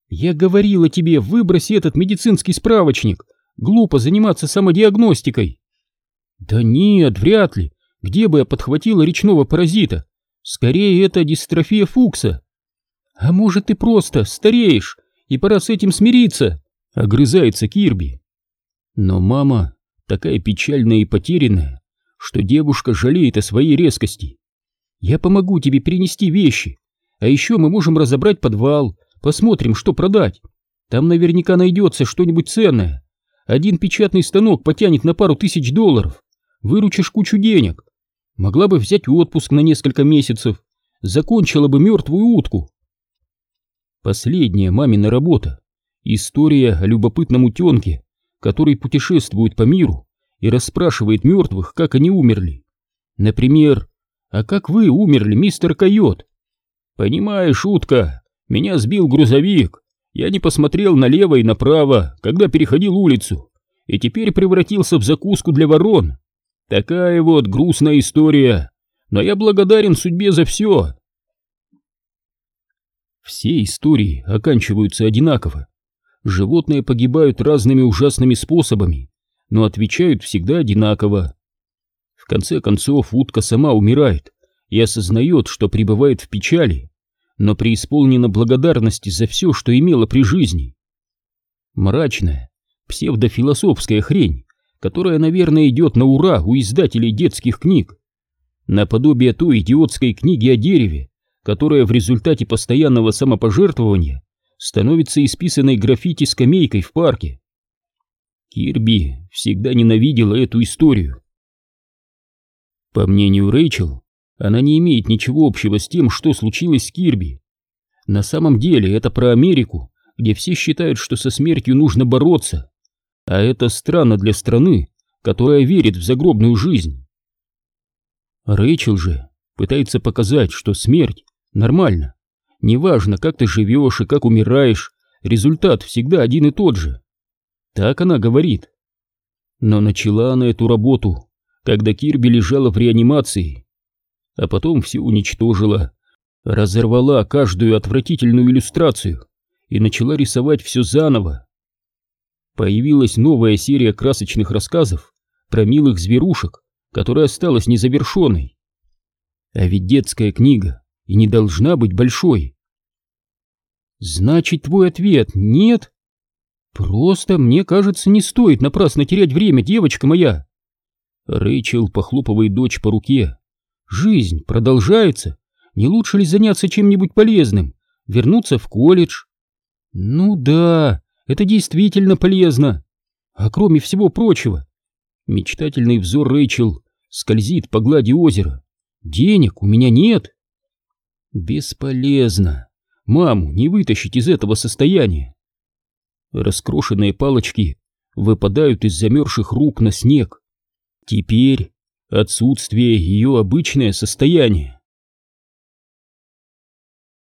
Я говорила тебе, выброси этот медицинский справочник. Глупо заниматься самодиагностикой. Да нет, вряд ли. Где бы я подхватила речного паразита? Скорее, это дистрофия Фукса. А может, ты просто стареешь, и пора с этим смириться? Огрызается Кирби. Но мама такая печальная и потерянная, что девушка жалеет о своей резкости. Я помогу тебе перенести вещи, а еще мы можем разобрать подвал, посмотрим, что продать. Там наверняка найдется что-нибудь ценное. Один печатный станок потянет на пару тысяч долларов. Выручишь кучу денег. Могла бы взять отпуск на несколько месяцев. Закончила бы мертвую утку. Последняя мамина работа. История о любопытном утенке, который путешествует по миру и расспрашивает мертвых, как они умерли. Например, «А как вы умерли, мистер Койот?» «Понимаешь, утка, меня сбил грузовик. Я не посмотрел налево и направо, когда переходил улицу, и теперь превратился в закуску для ворон. Такая вот грустная история, но я благодарен судьбе за все. Все истории оканчиваются одинаково. Животные погибают разными ужасными способами, но отвечают всегда одинаково. Конце концов, утка сама умирает и осознает, что пребывает в печали, но преисполнена благодарности за все, что имела при жизни. Мрачная, псевдофилософская хрень, которая, наверное, идет на ура у издателей детских книг. Наподобие той идиотской книги о дереве, которая в результате постоянного самопожертвования становится исписанной граффити-скамейкой в парке. Кирби всегда ненавидела эту историю. По мнению Рэйчел, она не имеет ничего общего с тем, что случилось с Кирби. На самом деле это про Америку, где все считают, что со смертью нужно бороться. А это странно для страны, которая верит в загробную жизнь. Рэйчел же пытается показать, что смерть нормально. Неважно, как ты живешь и как умираешь, результат всегда один и тот же. Так она говорит. Но начала она эту работу, когда Кирби лежала в реанимации, а потом все уничтожила, разорвала каждую отвратительную иллюстрацию и начала рисовать все заново. Появилась новая серия красочных рассказов про милых зверушек, которая осталась незавершенной. А ведь детская книга и не должна быть большой. Значит, твой ответ нет? Просто, мне кажется, не стоит напрасно терять время, девочка моя. Рэйчел похлопывает дочь по руке. Жизнь продолжается. Не лучше ли заняться чем-нибудь полезным? Вернуться в колледж? Ну да, это действительно полезно. А кроме всего прочего, мечтательный взор Рэйчел скользит по глади озера. Денег у меня нет. Бесполезно. Маму не вытащить из этого состояния. Раскрошенные палочки выпадают из замерзших рук на снег. Теперь отсутствие ее обычное состояние.